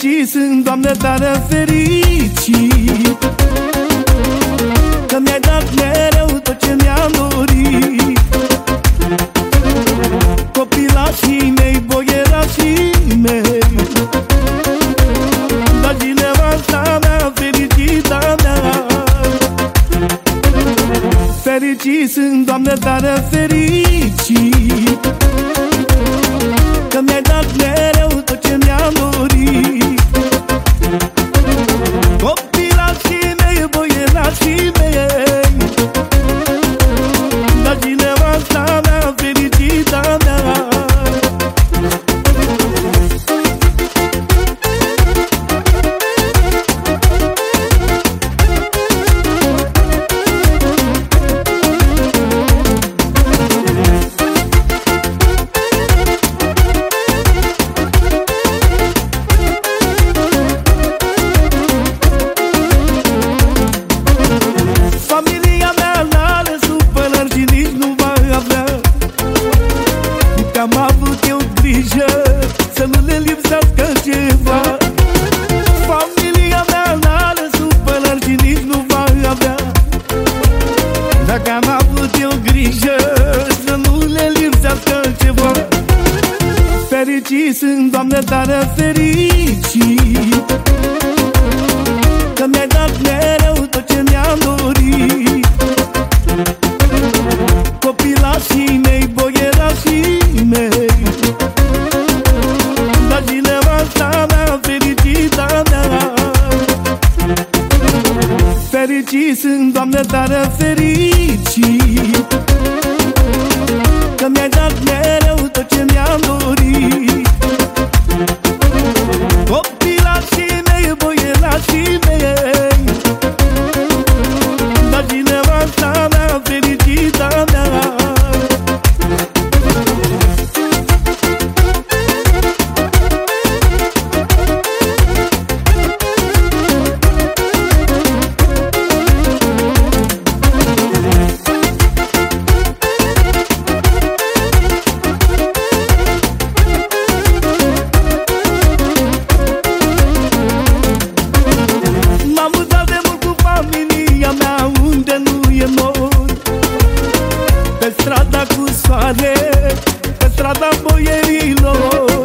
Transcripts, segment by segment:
Fericit sunt, Doamne, tare fericit Că mi-ai dat mereu tot ce mi-am dorit. Copilașii mei, boierașii mei. Dar cineva asta mea, fericita mea. Fericit sunt, Doamne, tare fericit Că mi-ai dat mereu Fericit sunt, Doamne, tare fericit. Că mi-ai dat mereu tot ce mi-am dorit. Copilașii mei, boierașii mei. Dar cineva asta mea, fericita mea. Fericit sunt, Doamne, tare fericit cu soare, pe strada boierilor.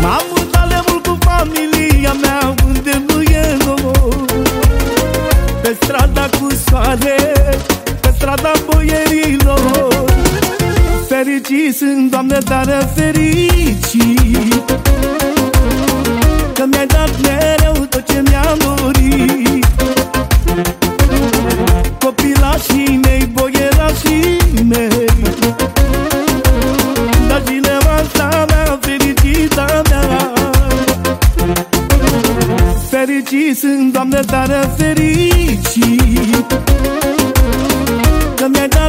M-am mutat de mult cu familia mea unde nu e nor Pe strada cu soare, pe strada boierilor. Fericit sunt, Doamne, tare fericit Că mi-ai dat mereu tot ce mi-am dorit mea. Fericit sunt, Doamne, tare fericit Că mi-ai dat